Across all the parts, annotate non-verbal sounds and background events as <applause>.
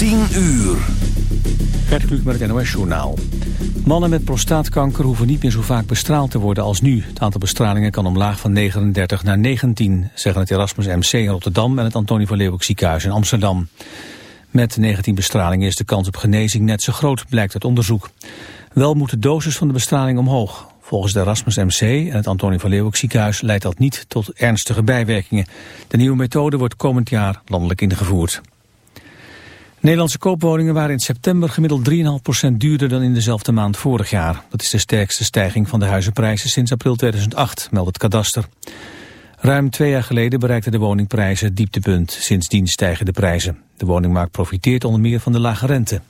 10 uur. Gert Kluk met het NOS Journaal. Mannen met prostaatkanker hoeven niet meer zo vaak bestraald te worden als nu. Het aantal bestralingen kan omlaag van 39 naar 19, zeggen het Erasmus MC in Rotterdam en het Antonie van Leeuwenhoek ziekenhuis in Amsterdam. Met 19 bestralingen is de kans op genezing net zo groot, blijkt uit onderzoek. Wel moet de dosis van de bestraling omhoog. Volgens de Erasmus MC en het Antonie van Leeuwenhoek ziekenhuis leidt dat niet tot ernstige bijwerkingen. De nieuwe methode wordt komend jaar landelijk ingevoerd. Nederlandse koopwoningen waren in september gemiddeld 3,5% duurder dan in dezelfde maand vorig jaar. Dat is de sterkste stijging van de huizenprijzen sinds april 2008, meldt het kadaster. Ruim twee jaar geleden bereikten de woningprijzen het dieptepunt. Sindsdien stijgen de prijzen. De woningmarkt profiteert onder meer van de lage rente.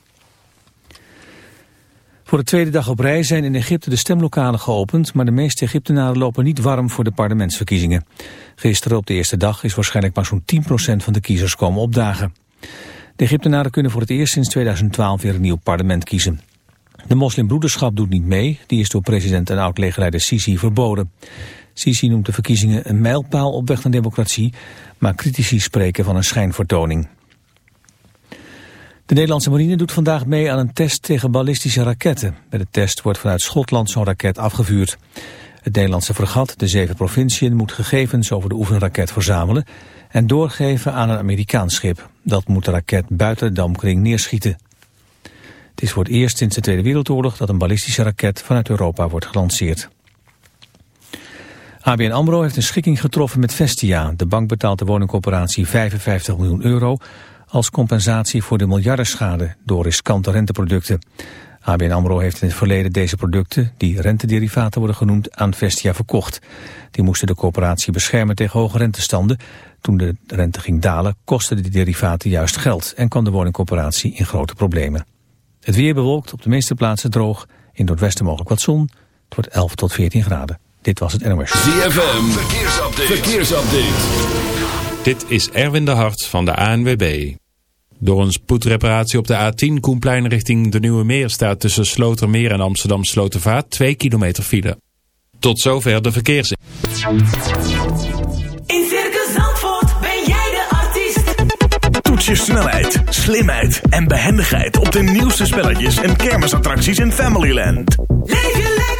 Voor de tweede dag op rij zijn in Egypte de stemlokalen geopend, maar de meeste Egyptenaren lopen niet warm voor de parlementsverkiezingen. Gisteren op de eerste dag is waarschijnlijk maar zo'n 10% van de kiezers komen opdagen. De Egyptenaren kunnen voor het eerst sinds 2012 weer een nieuw parlement kiezen. De moslimbroederschap doet niet mee, die is door president en oud-legerleider Sisi verboden. Sisi noemt de verkiezingen een mijlpaal op weg naar democratie, maar critici spreken van een schijnvertoning. De Nederlandse marine doet vandaag mee aan een test tegen ballistische raketten. Bij de test wordt vanuit Schotland zo'n raket afgevuurd. Het Nederlandse fregat, de zeven provinciën, moet gegevens over de oefenraket verzamelen en doorgeven aan een Amerikaans schip. Dat moet de raket buiten de damkring neerschieten. Het is voor het eerst sinds de Tweede Wereldoorlog dat een ballistische raket vanuit Europa wordt gelanceerd. ABN AMRO heeft een schikking getroffen met Vestia. De bank betaalt de woningcorporatie 55 miljoen euro als compensatie voor de miljardenschade door riskante renteproducten. ABN AMRO heeft in het verleden deze producten, die rentederivaten worden genoemd, aan Vestia verkocht. Die moesten de corporatie beschermen tegen hoge rentestanden. Toen de rente ging dalen, kostten de derivaten juist geld en kwam de woningcorporatie in grote problemen. Het weer bewolkt, op de meeste plaatsen droog, in Noordwesten mogelijk wat zon. Het wordt 11 tot 14 graden. Dit was het NOS. ZFM, verkeersupdate. verkeersupdate. Dit is Erwin de Hart van de ANWB. Door een spoedreparatie op de A10 Koenplein richting de Nieuwe Meer staat tussen Slotermeer en Amsterdam Slotervaart 2 kilometer file. Tot zover de verkeers. In Circus Zandvoort ben jij de artiest. Toets je snelheid, slimheid en behendigheid op de nieuwste spelletjes en kermisattracties in Familyland. Leef je lekker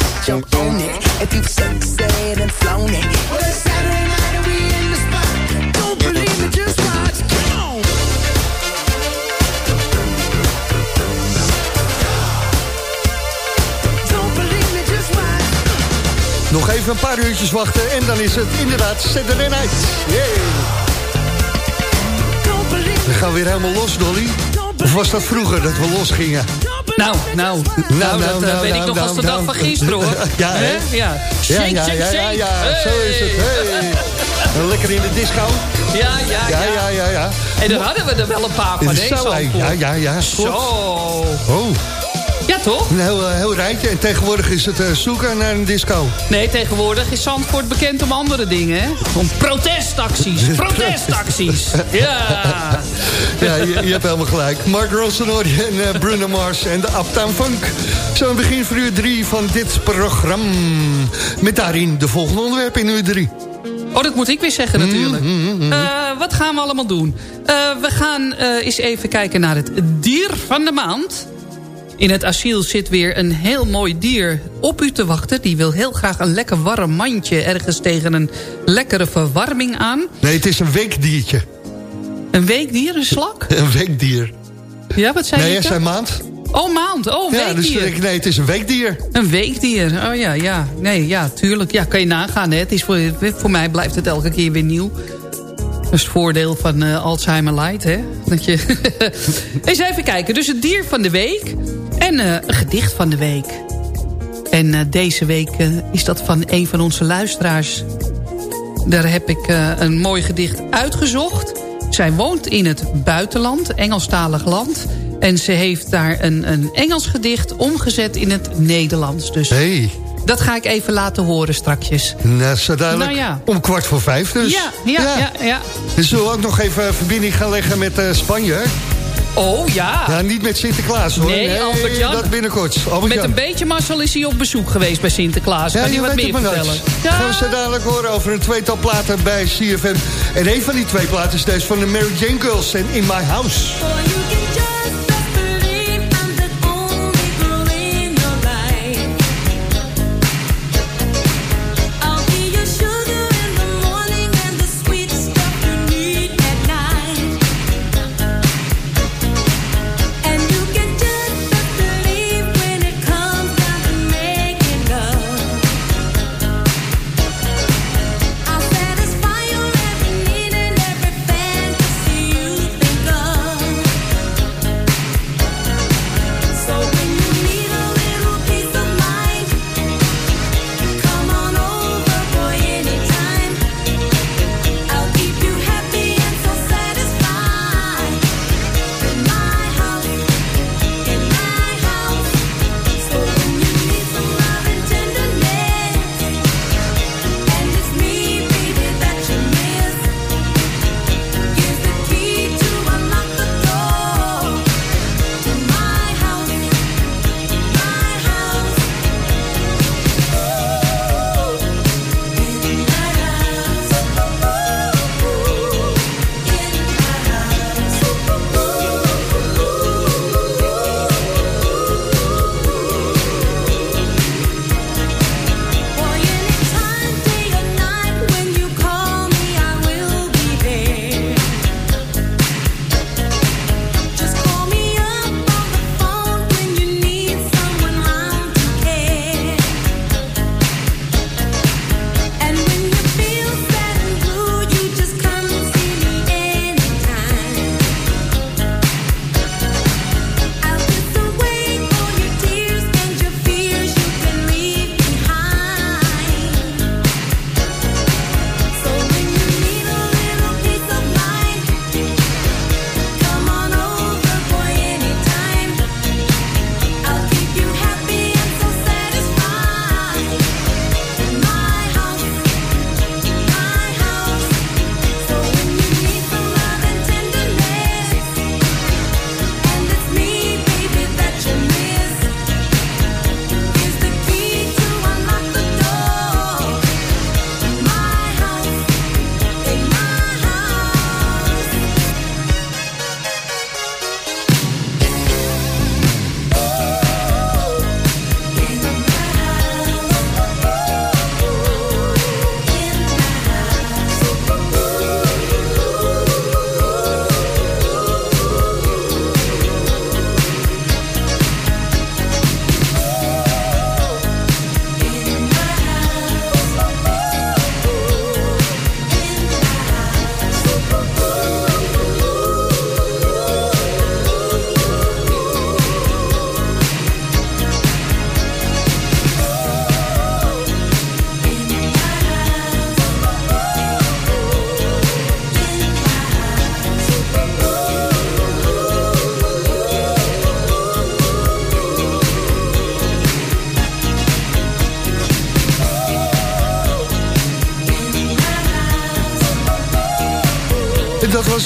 jump on it. If you said and flown it. Well, it's Saturday night and we in the spot. Don't believe me, just watch. Come on. Don't believe me, just watch. Nog even een paar uurtjes wachten en dan is het inderdaad Saturday Night. Believe We gaan weer helemaal los, Dolly. Of was dat vroeger dat we los gingen? Nou, nou, nou, dat eh, weet ik nog als de dag van gisteren, hoor. Ja, hè? Ja. Ja, Shake, ja, shake, ja, ja, shake. ja, zo is het. Hey. Lekker in de disco. Ja, ja, Ja, ja. ja, ja, ja. En daar hadden we er wel een paar van, hè, hey. Zandvoort. ja, ja, ja. Zo. Oh, toch? een heel, eh, heel rijtje. En tegenwoordig is het eh, zoeken naar een disco. Nee, tegenwoordig is Zandvoort bekend om andere dingen, hè? Om protestacties. <laughs> Protestacties. <laughs> Ja. Ja, je, je hebt helemaal gelijk. Mark Ronson en eh, Bruno Mars en de Uptown Funk. Zo aan het begin van uur drie van dit programma. Met daarin de volgende onderwerpen in uur drie. Oh, dat moet ik weer zeggen natuurlijk. Mm, Eh, wat gaan we allemaal doen? Eh, we gaan eh, eens even kijken naar het dier van de maand. In het asiel zit weer een heel mooi dier op u te wachten. Die wil heel graag een lekker warm mandje ergens tegen een lekkere verwarming aan. Nee, het is een weekdiertje. Een weekdier, een slak? <laughs> Een weekdier. Ja, wat zei Nee, je? hij zei maand. Oh, maand. Oh, Ja, dus weekdier. ik- nee, het is een weekdier. Een weekdier. Oh ja, ja. Nee, ja, tuurlijk. Ja, kan je nagaan. Hè. Het is voor, voor mij blijft het elke keer weer nieuw. Dat is het voordeel van eh, Alzheimer Light, hè? Dat je... <laughs> Eens even kijken. Dus het dier van de week en eh, een gedicht van de week. En eh, deze week eh, is dat van een van onze luisteraars. Daar heb ik een mooi gedicht uitgezocht. Zij woont in het buitenland, Engelstalig land. En ze heeft daar een, een Engels gedicht omgezet in het Nederlands. Dus Hey, dat ga ik even laten horen strakjes. nou, zo duidelijk. Nou ja. Om kwart voor vijf dus. Ja, ja, ja, ja. Dus zullen we ook nog even verbinding gaan leggen met eh, Spanje? Oh ja. Ja, niet met Sinterklaas hoor. Nee, Albert-Jan. dat binnenkort. Albert Met Jan. een beetje mazzel is hij op bezoek geweest bij Sinterklaas. Ja, Kan je hij wat weet meer vertellen? Gaan we zo dadelijk horen over een tweetal platen bij CFM. En een van die twee platen is deze van de Mary Jane Girls en In My House.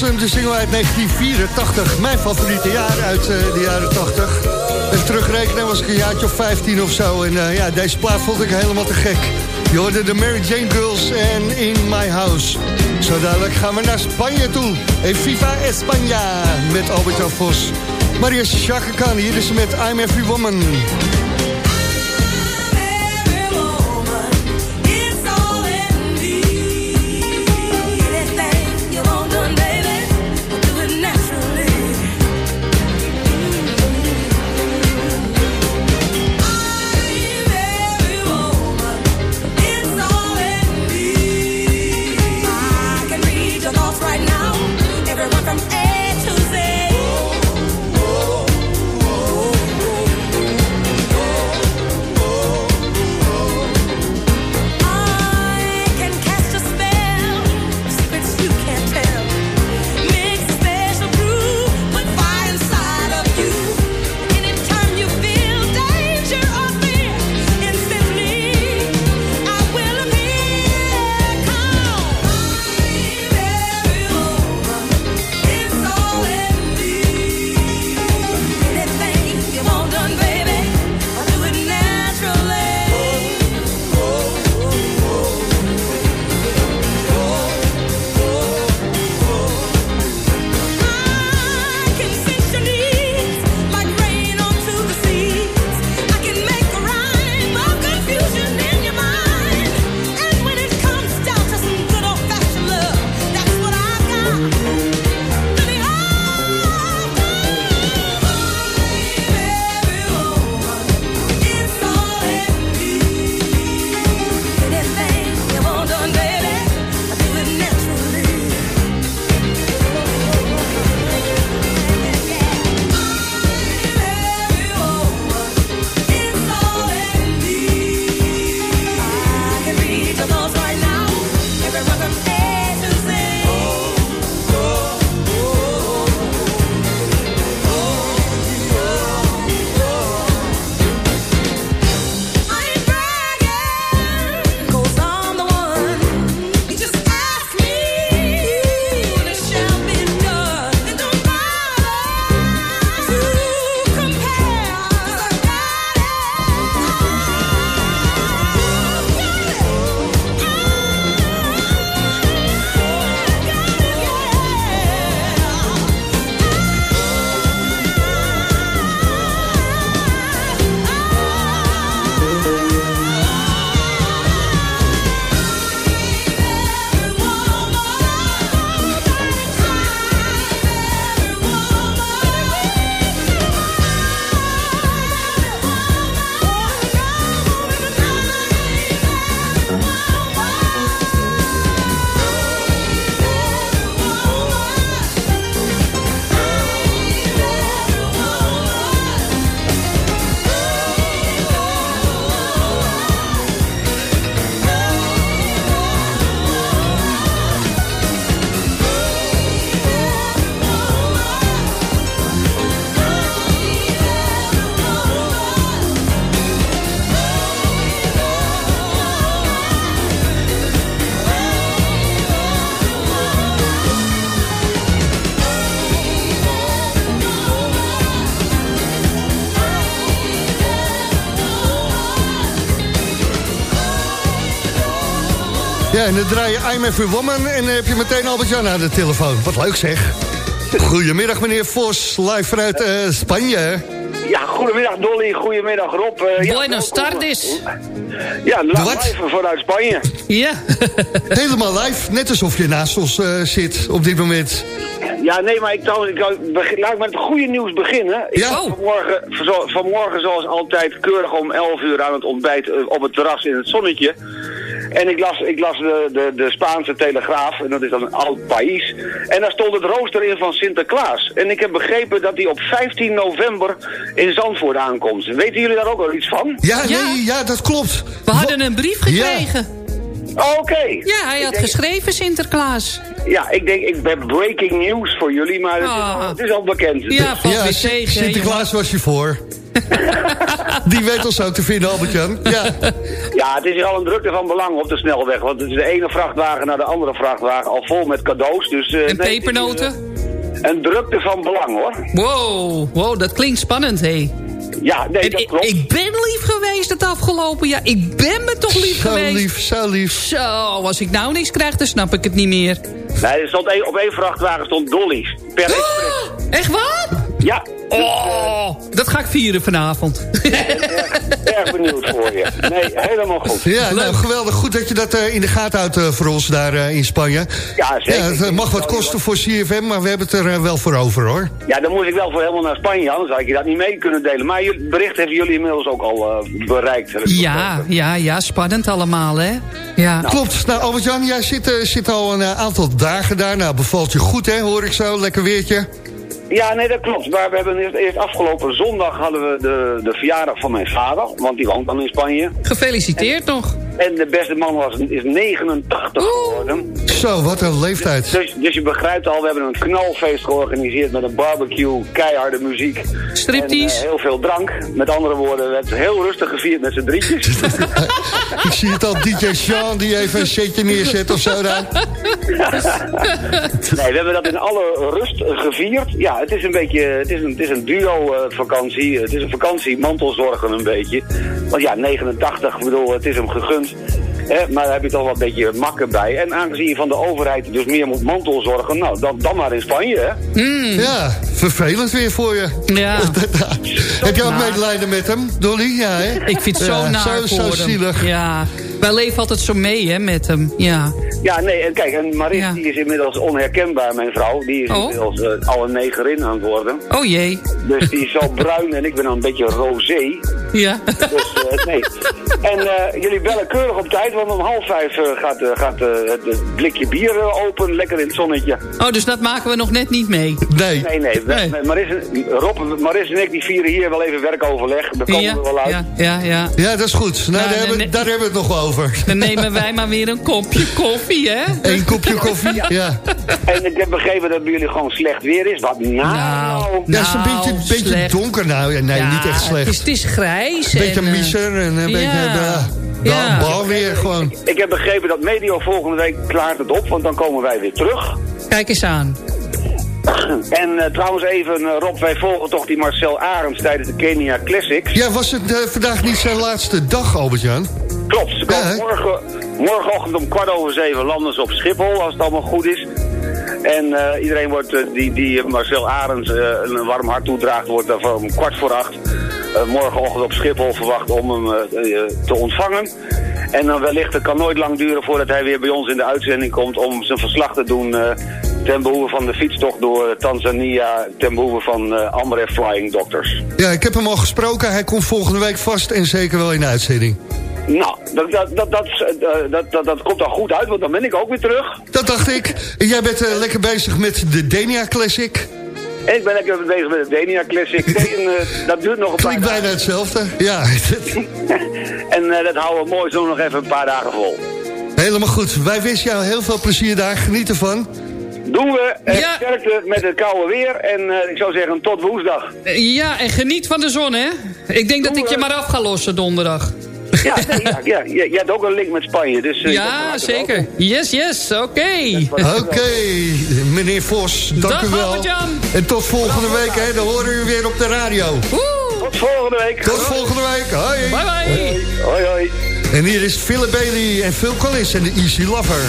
En de single uit 1984. Mijn favoriete jaar uit eh, de jaren 80. Even terugrekenen was ik een jaartje of 15 of zo. En eh, ja, deze plaat vond ik helemaal te gek. Je hoorde de Mary Jane Girls en In My House. Zo dadelijk gaan we naar Spanje toe. En Viva España met Albert-Jan Vos. Maria Chaka Khan, hier is ze met I'm Every Woman. En dan draai je I'm Every Woman en dan heb je meteen Albert-Jan aan de telefoon. Wat leuk zeg. Goedemiddag meneer Vos, live vanuit eh, Spanje. Ja, goedemiddag Dolly, goedemiddag Rob. Eh, ja, Buenos welkom. tardes. Ja, Wat? live vanuit Spanje. Ja. <laughs> Helemaal live, net alsof je naast ons eh, zit op dit moment. Ja, nee, maar ik, trouwens, ik begin- laat ik met het goede nieuws beginnen. Ik Ja. vanmorgen, vanmorgen zoals altijd keurig om 11 uur aan het ontbijt op het terras in het zonnetje. En ik las, ik las de, de, de Spaanse Telegraaf, en dat is dan een oud país. En daar stond het rooster in van Sinterklaas. En ik heb begrepen dat die op 15 november in Zandvoort aankomt. Weten jullie daar ook al iets van? Ja, Ja. nee, ja, dat klopt. We hadden een brief gekregen. Oké. Ja, hij Ik had denk- geschreven Sinterklaas. Ja, ik denk, ik ben breaking news voor jullie, maar het, is, Ah. al, het is al bekend. Ja, valt Ja, weer Sin- tegen. Sinterklaas was je voor. <laughs> Die weet ons ook te vinden, Albert-Jan. Ja. Ja, het is hier al een drukte van belang op de snelweg. Want het is de ene vrachtwagen naar de andere vrachtwagen al vol met cadeaus. Dus, eh, En nee, het is, pepernoten? eh, een drukte van belang hoor. Wow, wow, dat klinkt spannend, hé. Ja, nee, En dat ik, klopt. ik ben lief geweest het afgelopen jaar. Ik ben me toch lief Zo geweest. lief, zo lief. Zo, als ik nou niks krijg, dan snap ik het niet meer. Nee, er stond één- op één vrachtwagen stond Dolly's. Per express. Echt waar? Ja, Oh, dat ga ik vieren vanavond. <laughs> erg benieuwd voor je. Nee, helemaal goed. Ja, nou geweldig. Goed dat je dat eh, in de gaten houdt eh, voor ons daar eh, in Spanje. Ja, zeker. Ja, het mag wat kosten voor CFM, maar we hebben het er wel voor over, hoor. Ja, dan moet ik wel voor helemaal naar Spanje, anders had ik je dat niet mee kunnen delen. Maar het bericht hebben jullie inmiddels ook al bereikt. Ja, ja, ja, spannend allemaal, hè? Ja. Klopt. Nou, Albert-Jan, jij zit, zit al een aantal dagen daar. Nou, bevalt je goed, hè, hoor ik zo. Lekker weertje. Ja, nee, dat klopt. Maar we hebben eerst, eerst afgelopen zondag hadden we de, de verjaardag van mijn vader, want die woont dan in Spanje. Gefeliciteerd nog. En de beste man was, is 89 geworden. Zo, wat een leeftijd. Dus, dus je begrijpt al, we hebben een knalfeest georganiseerd met een barbecue, keiharde muziek. Striptease? En eh, heel veel drank. Met andere woorden, we hebben het heel rustig gevierd met z'n drietjes. <laughs> Ik zie het al, DJ Sean die even een setje neerzet of zo daar. <laughs> Nee, we hebben dat in alle rust eh, gevierd. Ja, het is een beetje, het is een, het is een duo-vakantie. het is een vakantie, mantelzorgen een beetje. Want ja, 89, ik bedoel, het is hem gegund. Hè, maar daar heb je toch wel een beetje makken bij. En aangezien je van de overheid dus meer moet mantelzorgen, nou, dan, dan maar in Spanje, hè. Ja, vervelend weer voor je. Ja. <laughs> Heb je ook naar. medelijden met hem, Dolly? Ja, hè? Ik vind het zo Ja, naar zo, zo voor hem. zielig. Ja. Wij leven altijd zo mee, hè, met hem. Ja. Ja, nee, en kijk, en Maris Ja. die is inmiddels onherkenbaar, mijn vrouw. Die is Oh. inmiddels al een negerin aan het worden. Oh jee. Dus die is zo bruin en ik ben dan een beetje rosé. Ja. Dus eh, nee. En eh, jullie bellen keurig op tijd, want om half vijf eh, gaat, gaat het, blikje bier open, lekker in het zonnetje. Oh, dus dat maken we nog net niet mee. Nee. Nee, nee, Nee. Maris, en- Rob, Maris en ik die vieren hier wel even werkoverleg. Daar komen Ja, we wel uit. ja, ja, ja. Ja, dat is goed. Nou, Nou, daar, hebben, daar hebben we het nog over. <laughs> Dan nemen wij maar weer een kopje <laughs> koffie, hè? Eén kopje <laughs> koffie. Ja. En ik heb begrepen dat bij jullie gewoon slecht weer is. Wat nou? Nou, Ja, het is een Nou, beetje, een beetje donker nou. Ja, nee, Ja, niet echt slecht. Het is, het is grijs. Een beetje en, eh, misser en een beetje... ja. Ja. bal weer gewoon. Ik heb begrepen dat medio volgende week klaart het op, want dan komen wij weer terug. Kijk eens aan. En eh, trouwens even, eh, Rob, wij volgen toch die Marcel Arends tijdens de Kenia Classics. Ja, was het vandaag niet zijn laatste dag, Albert-Jan? Klopt, ze komen Ja, hè? morgen, morgenochtend om kwart over zeven landen ze op Schiphol, als het allemaal goed is. En eh, iedereen wordt, die, die Marcel Arends een warm hart toedraagt, wordt dan om kwart voor acht morgenochtend op Schiphol verwacht om hem eh, eh, te ontvangen. En dan wellicht, het kan nooit lang duren voordat hij weer bij ons in de uitzending komt om zijn verslag te doen eh, ten behoeve van de fietstocht door Tanzania, ten behoeve van eh Amref Flying Doctors. Ja, ik heb hem al gesproken. Hij komt volgende week vast en zeker wel in de uitzending. Nou, dat, dat, dat, dat, eh, dat, komt dan goed uit, want dan ben ik ook weer terug. Dat dacht ik. Jij bent eh, lekker bezig met de Denia Classic. En ik ben lekker bezig met de Denia Classic. En, eh, dat duurt nog een paar Klinkt bijna hetzelfde. Ja. <laughs> En eh, dat houden we mooi zo nog even een paar dagen vol. helemaal goed. Wij wensen jou heel veel plezier daar. Geniet ervan. Doen we. Eh, Ja. Sterkte met het koude weer. En eh, ik zou zeggen tot woensdag. Ja, en geniet van de zon, hè? Ik denk dat ik je maar af ga lossen donderdag. Ja, <laughs> nee, ja, ja je, je hebt ook een link met Spanje. Dus, eh, Ja, zeker. Yes, yes, oké. Oké, meneer Vos, dank Dag, u wel. En tot volgende week, hè. Dan horen u weer op de radio. Woe, Tot volgende week. Tot volgende week. Hoi. bye bye. Hoi, hoi. En hier is Philip Bailey en Phil Collins en de Easy Lover.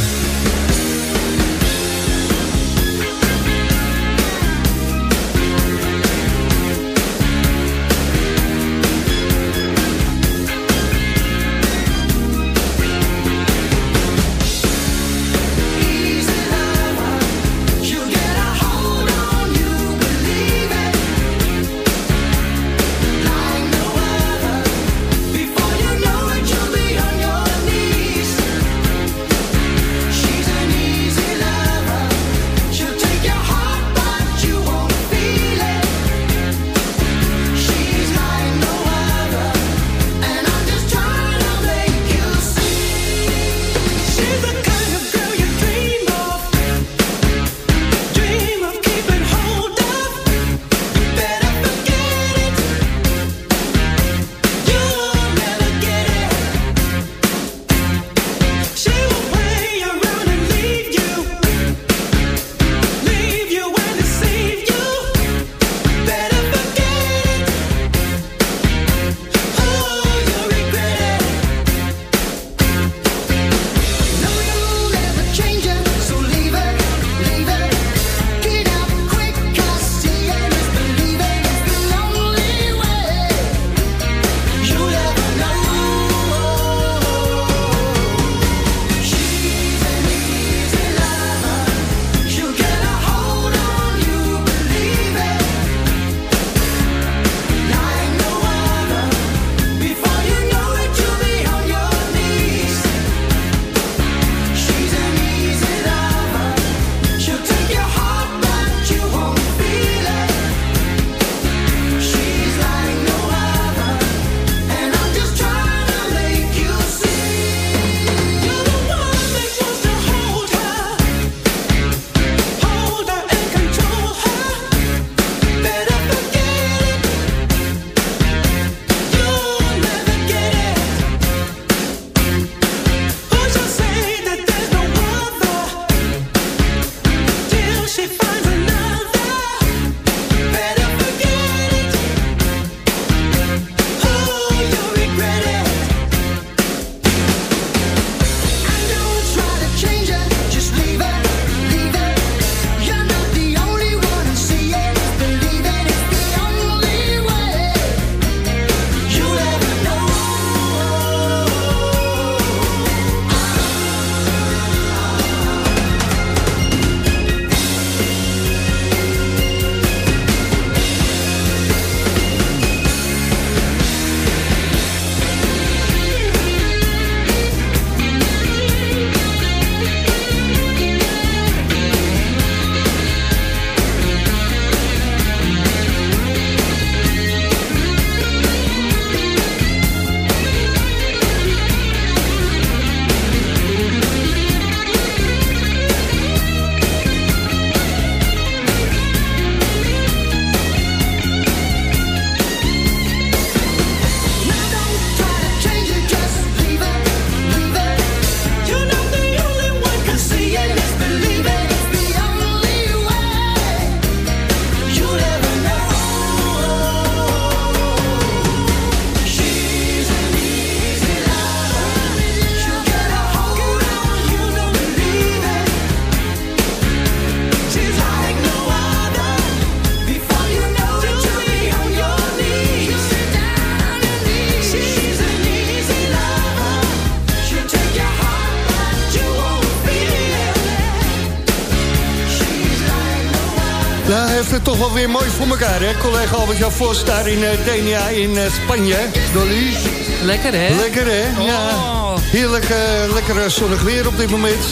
Het toch wel weer mooi voor elkaar, hè? Collega Albert-Jan Vos daar in uh, Denia in uh, Spanje. Dolly. Lekker, hè? Lekker, hè? Oh. Ja. Heerlijk, uh, lekker zonnig weer op dit moment.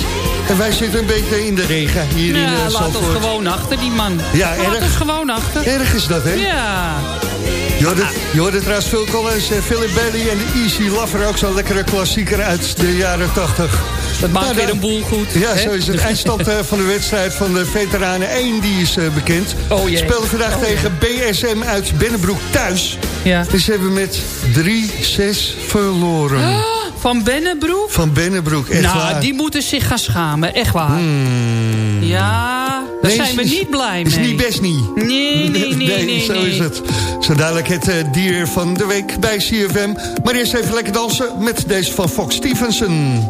En wij zitten een beetje in de regen hier ja, in uh, laat Zandvoort. ons gewoon achter, die man. Ja, laat erg. ons gewoon achter. Erg is dat, hè? Ja. Je hoorde, je hoorde trouwens Phil Collins, Philip Bailey en de Easy Lover... ook zo'n lekkere klassieker uit de jaren 80. Dat maakt Nou, weer een boel goed. Ja, hè? zo is het. <laughs> Eindstand uh, van de wedstrijd van de veteranen 1, die is uh, bekend. Oh jee. Speelden vandaag Oh, tegen BSM uit Binnenbroek thuis. Ja. Dus ze hebben met 3-6 verloren. <gasps> Van Bennebroek? Van Binnenbroek, echt nou, waar. Hmm. die moeten zich gaan schamen. Echt waar. Ja, daar Nee, zijn we is- niet blij Is mee. niet best niet. Nee, <laughs> nee, nee, nee. zo nee. is het. Zo dadelijk het uh, dier van de week bij CFM. Maar eerst even lekker dansen met deze van Fox Stevenson.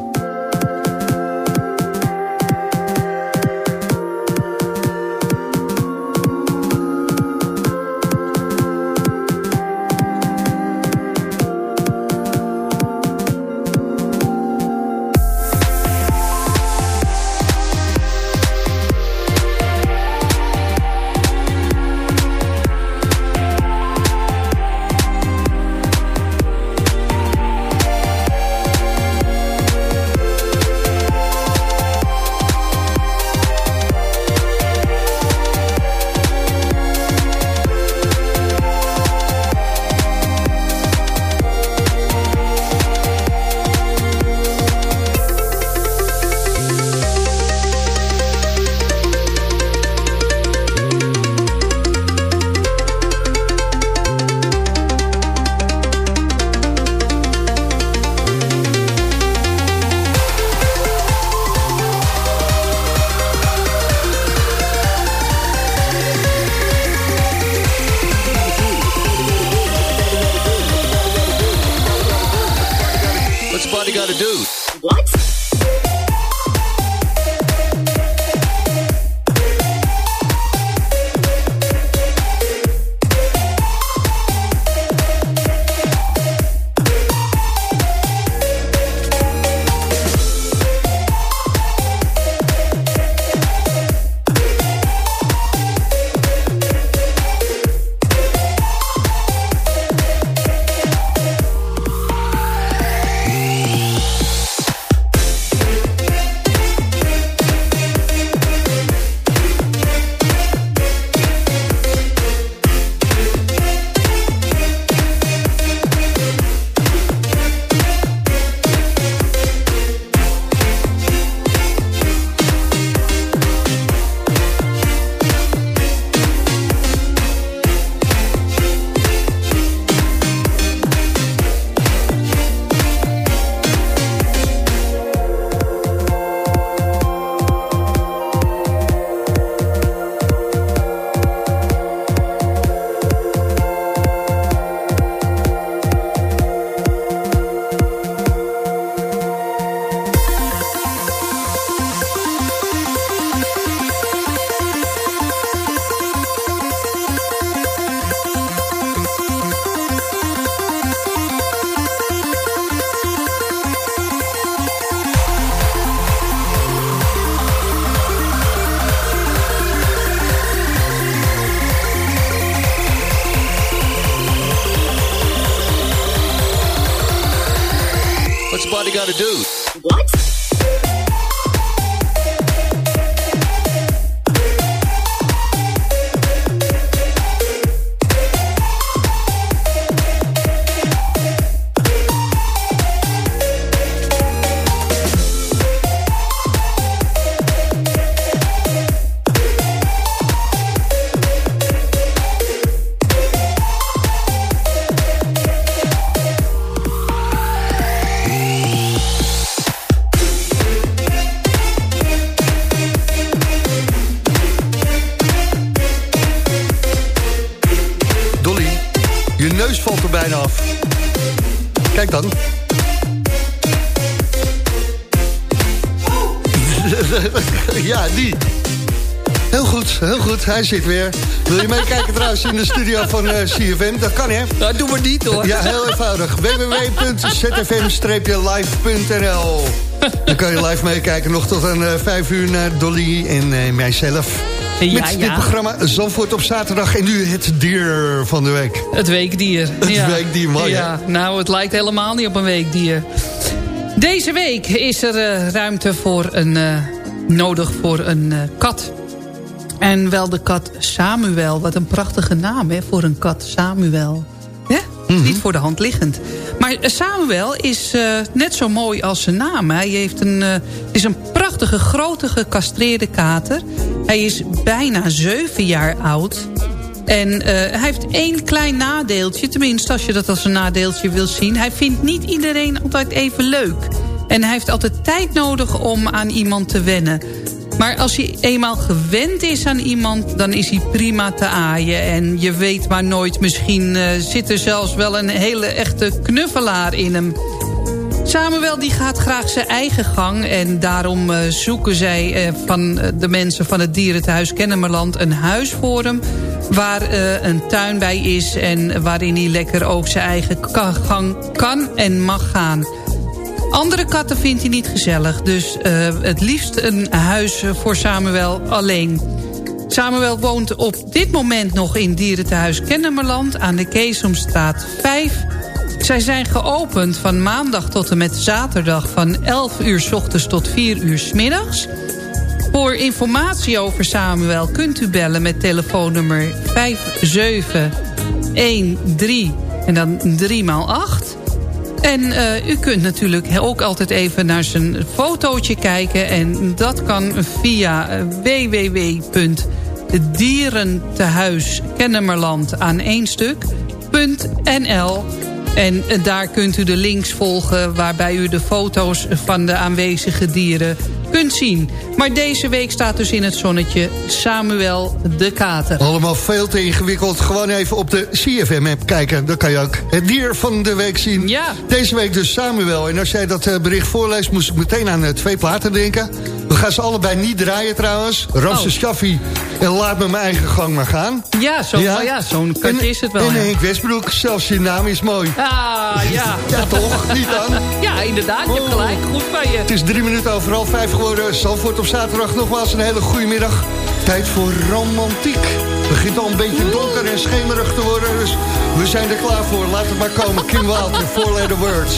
Goed. Hij zit weer. Wil je meekijken trouwens in de studio van eh, CFM? Dat kan, hè? Dat doen we niet, hoor. Ja, heel eenvoudig. <laughs> www.zfm-live.nl Dan kan je live meekijken nog tot aan eh, 5 uur naar Dolly en eh, mijzelf. Ja, Met dit ja. programma Zandvoort op zaterdag. En nu het dier van de week. Het weekdier. <laughs> Het weekdier, mooi, hè? Ja, nou, het lijkt helemaal niet op een weekdier. Deze week is er eh, ruimte voor een, nodig voor een kat. En wel de kat Samuel. Wat een prachtige naam hè, voor een kat Samuel. Hè? Mhm. Niet voor de hand liggend. Maar eh, Samuel is eh, net zo mooi als zijn naam. Hij heeft een, eh, is een prachtige, grote gecastreerde kater. Hij is bijna zeven jaar oud. En hij heeft één klein nadeeltje. Tenminste, als je dat als een nadeeltje wil zien. Hij vindt niet iedereen altijd even leuk. En hij heeft altijd tijd nodig om aan iemand te wennen. Maar als hij eenmaal gewend is aan iemand, dan is hij prima te aaien. En je weet maar nooit, misschien eh, zit er zelfs wel een hele echte knuffelaar in hem. Samuel die gaat graag zijn eigen gang. En daarom eh, zoeken zij eh, van de mensen van het dierenthuis Kennemerland een huis voor hem. Waar een tuin bij is en waarin hij lekker ook zijn eigen gang kan en mag gaan. Andere katten vindt hij niet gezellig. Dus eh, het liefst een huis eh, voor Samuel alleen. Samuel woont op dit moment nog in dierentehuis Kennemerland... aan de Keesomstraat 5. Zij zijn geopend van maandag tot en met zaterdag... van 11 uur s ochtends tot 4 uur s middags. Voor informatie over Samuel kunt u bellen met telefoonnummer 5713 en dan 3 x 8. En eh, u kunt natuurlijk ook altijd even naar zijn fotootje kijken. En dat kan via eh, www.dierentehuiskennemerland aan. En eh, daar kunt u de links volgen waarbij u de foto's van de aanwezige dieren kunt zien. Maar deze week staat dus in het zonnetje Samuel de Kater. Allemaal veel te ingewikkeld. Gewoon even op de CFM-app kijken. Dan kan je ook het dier van de week zien. Ja. Deze week dus Samuel. En als jij dat eh, bericht voorleest, moest ik meteen aan eh, twee platen denken. We gaan ze allebei niet draaien trouwens. Ramse Oh. Shaffi en Laat me mijn eigen gang maar gaan. Ja, zo, ja? zo'n kut En- is het wel. En ja. Henk Westbroek, zelfs je naam is mooi. Ah, ja. <laughs> Ja, toch? Niet dan? Ja, inderdaad, je hebt gelijk. Goed van je. Het is drie minuten over half vijf geworden. Zandvoort op zaterdag nogmaals een hele goede middag. Tijd voor romantiek. Het begint al een beetje donker en schemerig te worden. Dus we zijn er klaar voor. Laat het maar komen. Kim Wilde, Four Letter Words.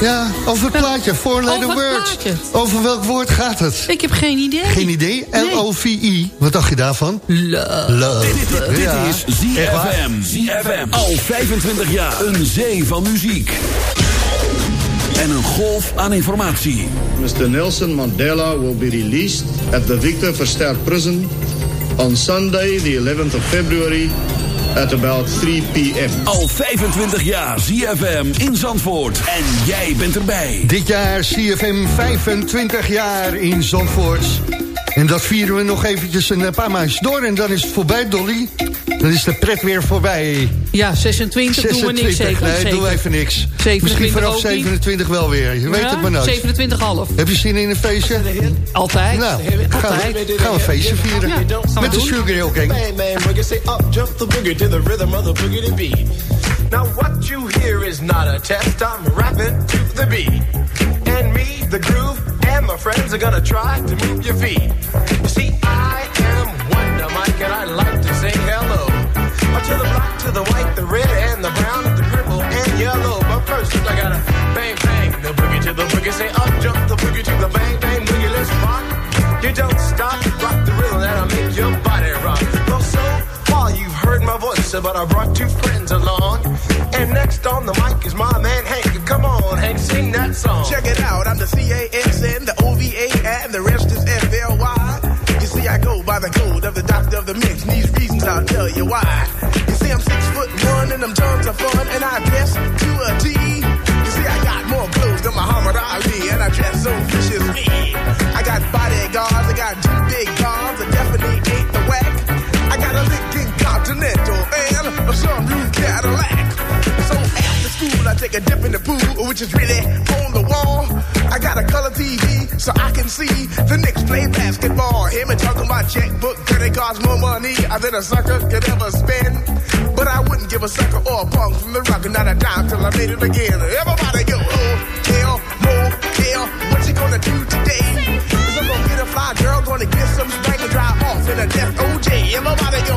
Ja, over het plaatje. Four letter words. Over welk woord gaat het? Ik heb geen idee. Geen idee? Nee. L-O-V-I. Wat dacht je daarvan? Love. Love. Dit, dit Ja. is? ZFM. ZFM. Al 25 jaar. Een zee van muziek. En een golf aan informatie. Mr. Nelson Mandela will be released at the Victor Verster Prison on Sunday, the 11th of February, at about 3 p.m. Al 25 jaar ZFM in Zandvoort. En jij bent erbij. Dit jaar CFM 25 jaar in Zandvoort. En dat vieren we nog eventjes een paar maandjes door. En dan is het voorbij, Dolly. Dan is de pret weer voorbij. Ja, 26, doen we niks zeker. nee, zeker. doen we even niks. 27 Misschien vanaf ook niet. 27 wel weer. Je weet Ja, het maar nooit. 27,5. Heb je zin in een feestje? Altijd. Nou, gaan Altijd. we, gaan we een feestje vieren. Ja, we Met de. Sugar Hill Gang. Bang, bang, boogie, say up, jump the boogie to the rhythm of the boogie to beat. Now what you hear is not a test, I'm rapping to the beat. And me, the groove, and my friends are gonna try to move your feet. You see, To the black, to the white, the red, and the brown, the purple, and yellow. But first, I gotta bang, bang, the boogie to the boogie, say up, jump the boogie to the bang, bang, boogie, let's rock. You don't stop, rock the rhythm that'll make your body rock. Well, so far you've heard my voice, but I brought two friends along. And next on the mic is my man Hank. Come on, Hank, sing that song. Check it out, I'm the C-A-S-N, the O-V-A, and the rest is F-L-Y. You see, I go by the code of the doctor of the mix, and reasons I'll tell you why. You see, I'm six foot one, and them joints are fun, and I dress to a T. You see, I got more clothes than Muhammad Ali, and I dress so viciously. I got bodyguards, I got two big cars, I definitely ain't the whack. I got a Lincoln Continental and a sunroof Cadillac. So after school, I take a dip in the pool, which is really on the wall. I got a color TV so I can see the Knicks play basketball. Him and talking about checkbook, credit cards, more money than a sucker could ever spend. But I wouldn't give a sucker or a punk from the rock, not a dime till I made it again. Everybody go, oh, hotel, motel, what you gonna do today? Cause I'm gonna get a fly girl, gonna get some spank and drive off in a death OJ. Everybody go,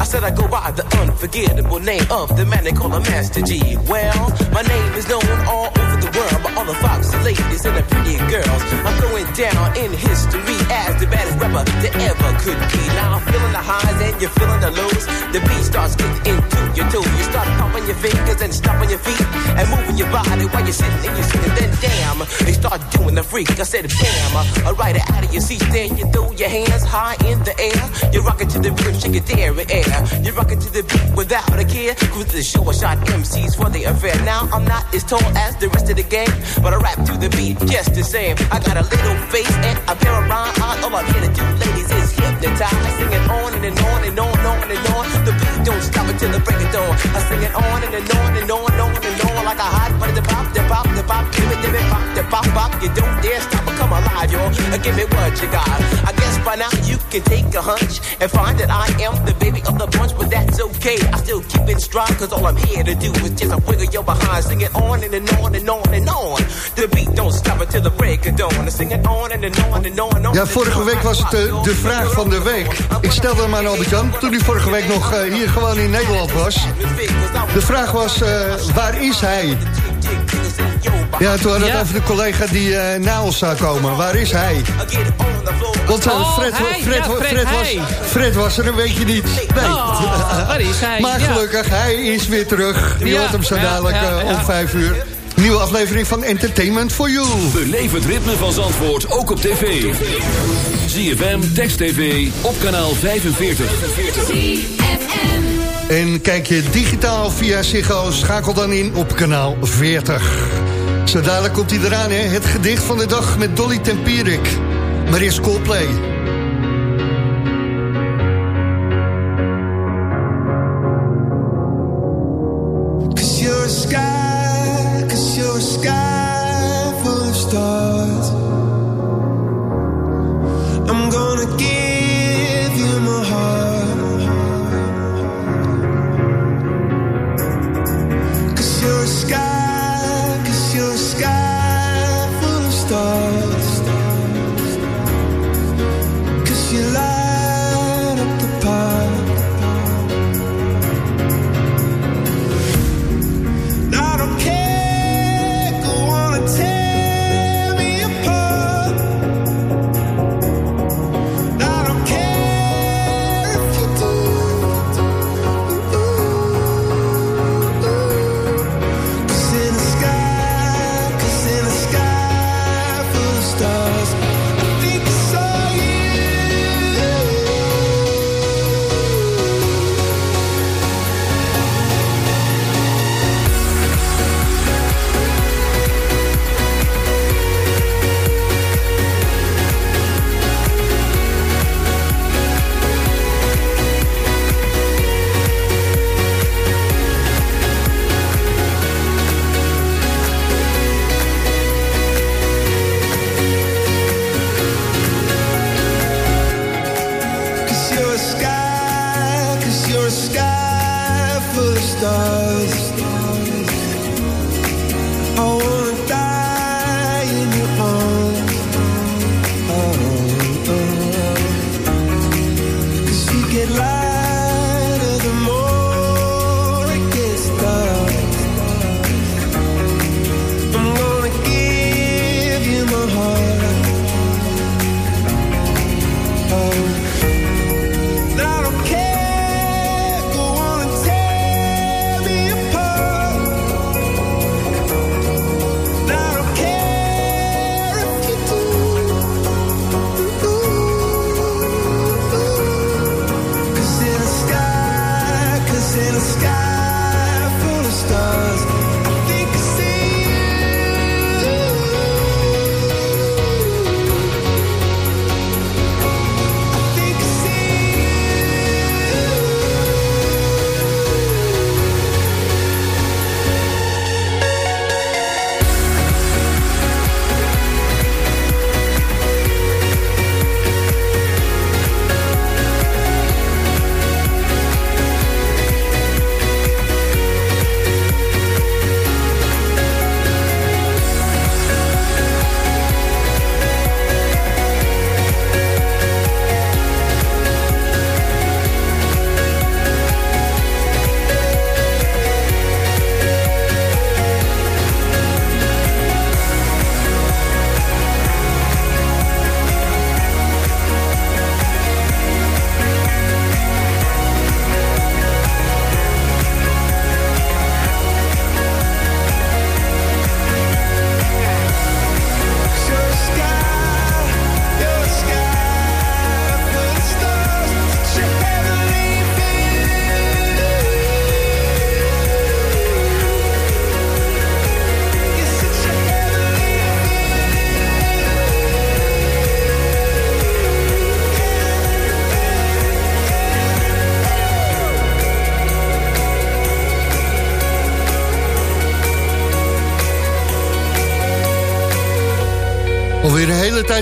I said I go by the unforgettable name of the man they call a Master G. Well, my name is known all over the world by all the foxy ladies and the pretty girls. I'm going down in history as the baddest rapper that ever could be. Now I'm feeling the highs and you're feeling the lows. The beat starts getting into your toe. You start pumping your fingers and stomping your feet and moving your body while you're sitting and you're sitting. Then damn, they start doing the freak. I said bam, I ride it out of your seat. Then you throw your hands high in the air. You're rocking to the rhythm, shake it there in air. You're rocking to the beat without a care. Cruise the show, I shot MCs for the affair. Now I'm not as tall as the rest of the gang, but I rap to the beat just the same. I got a little face and a pair of rhyme eyes. All I'm here to do, ladies, is hypnotize. Sing it on and, and on and on and on and on. The beat don't stop until the break of dawn. I sing it on and, and on and on and on and on like a hot butter. The pop, the pop, the pop, give it, give it, pop, the pop, pop. You don't dare stop or come alive, yo. Uh, Give me what you got. I guess by now you can take a hunch and find that I am the baby of the bunch, but that's okay. I still keep it strong, cause all I'm here to do is just a wiggle your behind. Sing it on and, and on and on and on. The beat don't stop until the break of dawn. I sing it on and, and on and on and on. Ja, vorige week was het de, de vraag van de week. Ik stelde hem aan Albert-Jan toen hij vorige week nog eh, hier gewoon in Nederland was. De vraag was, eh, waar is hij? Ja, toen hadden we het Ja. over de collega die eh na ons zou komen. Waar is hij? Want Oh, Fred. Fred, Ja, Fred, Fred, was. Fred was er een weekje niet. Nee. Oh, waar is hij? Maar Ja. gelukkig, hij is weer terug. Je hoort hem zo dadelijk om vijf uur. Nieuwe aflevering van Entertainment for You. Beleef het ritme van Zandvoort ook op tv. ZFM, Text TV, op kanaal 45. En kijk je digitaal via Ziggo, schakel dan in op kanaal 40. Zo dadelijk komt hij eraan, hè? het gedicht van de dag met Dolly Tempierik. Maar eerst Coldplay.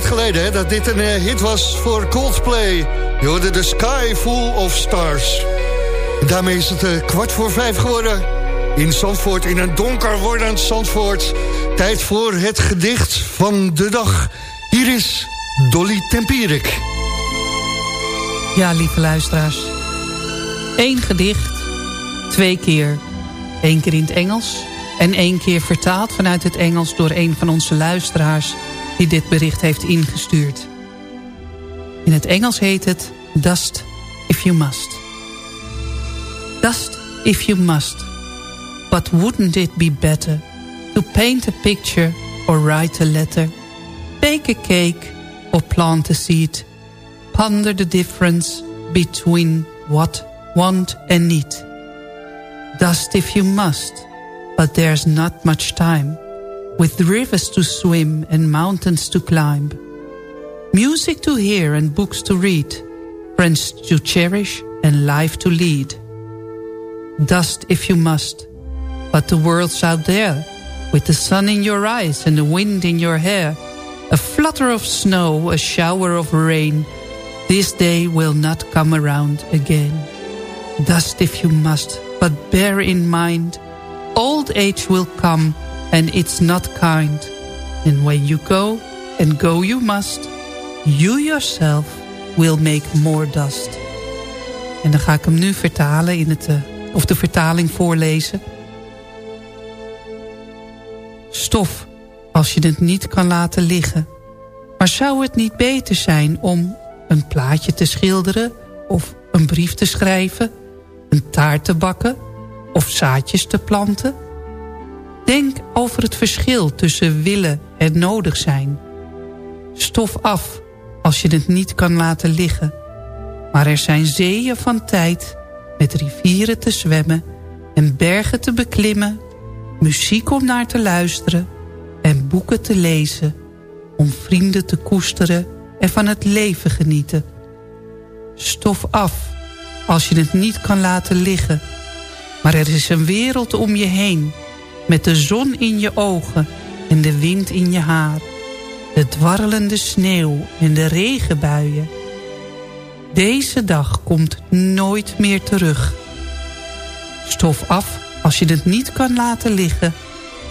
Geleden hè, dat dit een eh, hit was voor Coldplay. Je hoorde de Sky Full of Stars. Daarmee is het eh, kwart voor vijf geworden. In Zandvoort, in een donker wordend Zandvoort. Tijd voor het gedicht van de dag. Hier is Dolly Tempierik. Ja, lieve luisteraars. Eén gedicht, twee keer. Eén keer in het Engels en één keer vertaald vanuit het Engels... door een van onze luisteraars die dit bericht heeft ingestuurd. In het Engels heet het Dust If You Must. Dust if you must. But wouldn't it be better to paint a picture or write a letter, bake a cake or plant a seed, ponder the difference between what, want and need. Dust if you must, but there's not much time, with rivers to swim and mountains to climb, music to hear and books to read, friends to cherish and life to lead. Dust if you must, but the world's out there, with the sun in your eyes and the wind in your hair, a flutter of snow, a shower of rain, This day will not come around again. Dust if you must, but bear in mind, old age will come and it's not kind. And when you go, and go you must, you yourself will make more dust. En dan ga ik hem nu vertalen, in het, eh, of de vertaling voorlezen. Stof, als je het niet kan laten liggen. Maar zou het niet beter zijn om een plaatje te schilderen... of een brief te schrijven, een taart te bakken... of zaadjes te planten? Denk over het verschil tussen willen en nodig zijn. Stof af als je het niet kan laten liggen. Maar er zijn zeeën van tijd met rivieren te zwemmen... en bergen te beklimmen, muziek om naar te luisteren... en boeken te lezen, om vrienden te koesteren... en van het leven genieten. Stof af als je het niet kan laten liggen. Maar er is een wereld om je heen... met de zon in je ogen en de wind in je haar... de dwarrelende sneeuw en de regenbuien... Deze dag komt nooit meer terug. Stof af als je het niet kan laten liggen,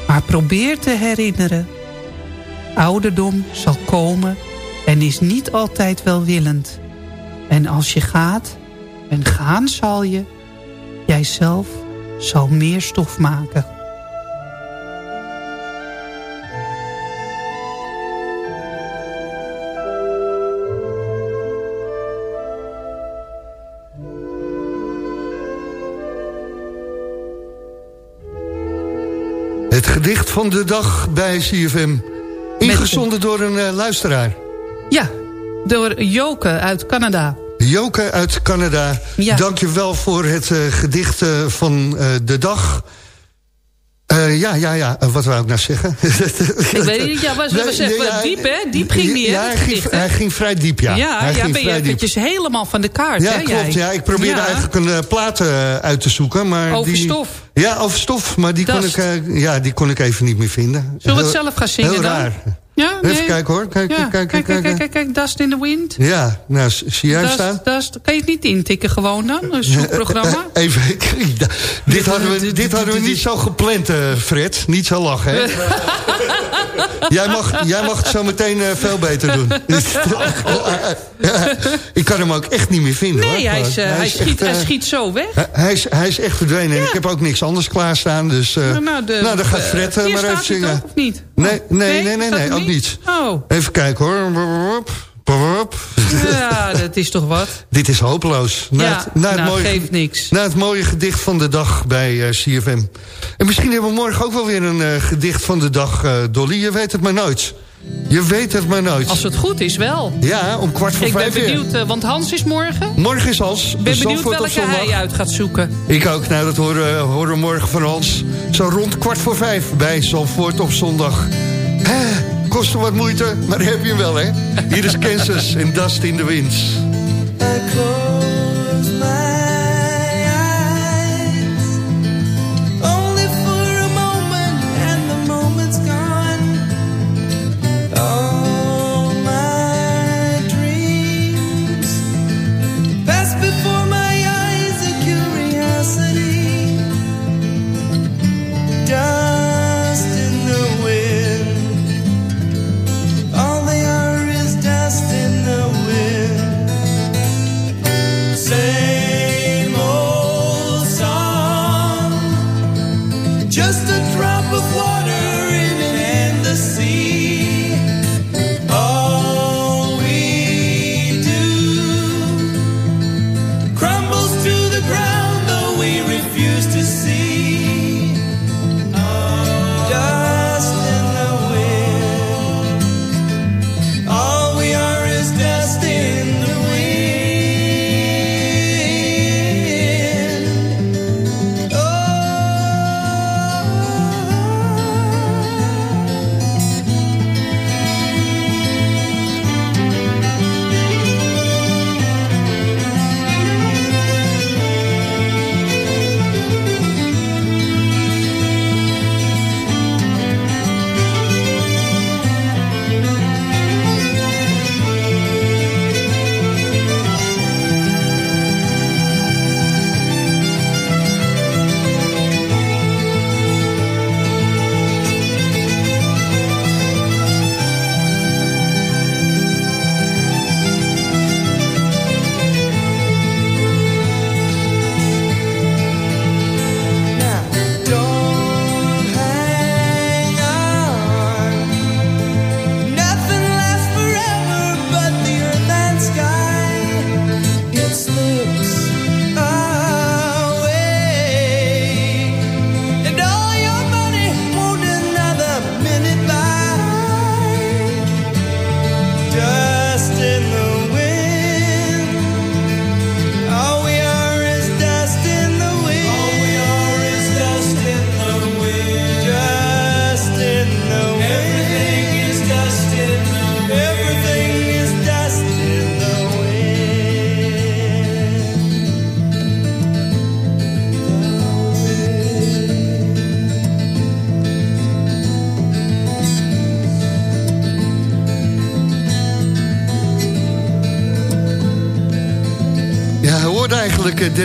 maar probeer te herinneren. Ouderdom zal komen en is niet altijd welwillend. En als je gaat, en gaan zal je, jijzelf zal meer stof maken. Van de dag bij CFM. Ingezonden door een eh, luisteraar. Ja, door Joke uit Canada. Joke uit Canada. Ja. Dank je wel voor het eh, gedicht eh, van de dag. Eh, ja, ja, ja. Eh, wat wou ik nou zeggen? <laughs> Ik weet niet, ja, was Nee, ja, diep, hè? Diep ging die, hè? Ja, hij ging, hij ging vrij diep, ja. Ja, hij ja ging ben je diep. helemaal van de kaart, Ja, hè, klopt. jij? Ja, ik probeerde Ja. eigenlijk een eh, plaat eh, uit te zoeken. Maar Over die, stof. Ja, over stof. Maar die kon, ik, eh, ja, die kon ik even niet meer vinden. Zullen we het zelf gaan zingen Heel dan? raar. Ja, nee. Even kijken hoor. Kijk, Ja, kijk, kijk, kijk, kijk. kijk, Dust in the Wind. Ja, nou, zie jij Dust, staan? Dust. Kan je het niet intikken gewoon dan? Een <laughs> zoekprogramma? Eh, <laughs> Even, dit hadden, we, <laughs> dit hadden we niet zo gepland, eh, Fred. Niet zo lachen, hè? jij, mag, jij mag het zo meteen eh, veel beter doen. Ja, ik kan hem ook echt niet meer vinden. Nee, hoor. hij, is, eh, hij, schiet, echt, eh, hij schiet zo weg. hij- is, hij is echt verdwenen. En ik heb ook niks anders klaarstaan. Dus, eh, Nou, nou, de- nou, dan gaat eh, Fred eh, maar staat even zingen. toch, of niet? Nee, nee, nee, nee, nee, ook niet. Oh, Even kijken hoor. Ja, dat is toch wat. <laughs> Dit is hopeloos. Na Ja, het, na het nou, mooie, geeft niks. Na het mooie gedicht van de dag bij eh, CFM. En misschien hebben we morgen ook wel weer een eh, gedicht van de dag, eh, Dolly. Je weet het maar nooit. Je weet het maar nooit. Als het goed is wel. Ja, om kwart voor Ik ben vijf weer. benieuwd, eh, want Hans is morgen. Morgen is Hans. Ik ben benieuwd Zandvoort op welke hij uit gaat zoeken. Ik ook. Nou, dat horen, horen we morgen van Hans. Zo rond kwart voor vijf bij Zandvoort op zondag. Hè, kost wat moeite, maar heb je hem wel, hè? Hier is Kansas en Dust in the Wind.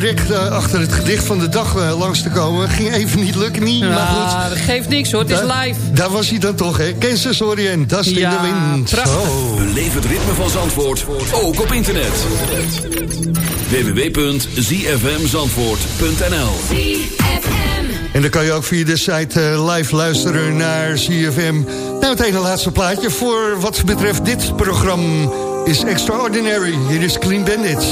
Direct eh, achter het gedicht van de dag eh, langs te komen. Ging even niet lukken, niet, maar goed. Ja, dat geeft niks hoor, het is live. Daar was hij dan toch, hè? Kansas en Dust in Ja, the Wind. prachtig. Beleef het ritme van Zandvoort, ook op internet. www.zfmzandvoort.nl En dan kan je ook via de site eh, live luisteren naar CFM. Nou, het ene laatste plaatje voor wat betreft dit programma is Extraordinary. Hier is Clean Bandits.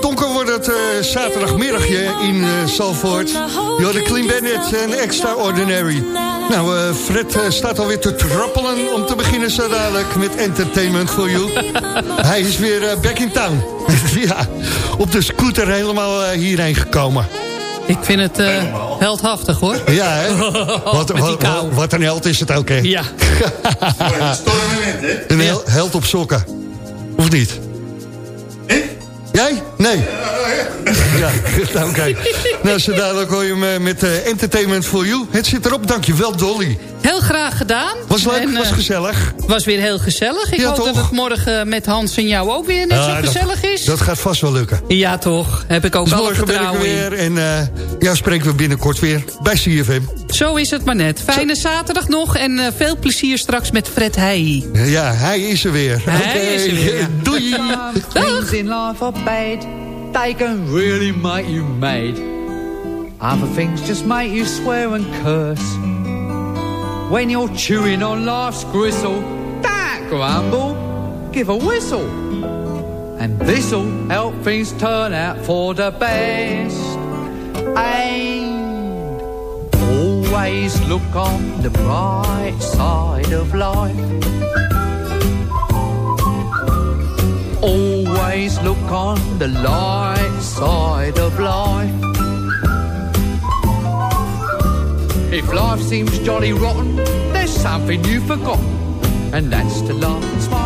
Donker wordt het eh, zaterdagmiddagje in eh Salford. Yo, de Clean Bandit en Extraordinary. Nou, eh, Fred eh, staat alweer te trappelen om te beginnen zo dadelijk met Entertainment for You. <laughs> Hij is weer eh, back in town. <laughs> ja, op de scooter helemaal eh, hierheen gekomen. Ik vind het eh, heldhaftig hoor. Ja, hè? <laughs> Wat, wat, wat, wat een held is het ook, hè? Ja. Een hel- held op sokken. Of niet? Nee. <laughs> Ja, <laughs> nou, oké. Nou, zo dadelijk hoor je met eh, Entertainment for You. Het zit erop, dankjewel Dolly. Heel graag gedaan. Was leuk, En, was eh, gezellig. Was weer heel gezellig. Ik Ja, hoop dat het morgen met Hans en jou ook weer net Ah, zo dat- gezellig is. Dat gaat vast wel lukken. Ja, toch. Heb ik ook Dus alle morgen ben ik er vertrouwen weer en eh jou spreken we binnenkort weer bij CFM. Zo is het maar net. Fijne zaterdag nog en eh, veel plezier straks met Fred Heij. Ja, hij is er weer. Hij Oké, is er weer, ja. <laughs> Doei. Things in life are bad. They can really make you mad. Other things just make you swear and curse. When you're chewing on life's gristle, don't grumble, give a whistle. And this'll help things turn out for the best. And always look on the bright side of life. Always look on the light side of life. If life seems jolly rotten, there's something you've forgotten, and that's to laugh and smile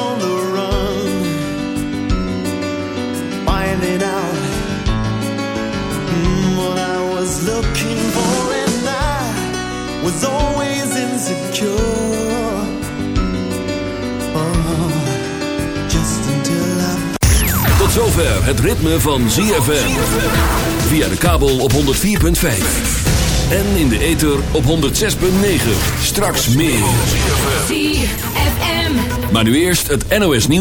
looking for, and I was always insecure. Oh, just until I Tot zover het ritme van ZFM. Via de kabel op 104.5. En in de ether op 106.9. Straks meer. ZFM. Maar nu eerst het NOS nieuws.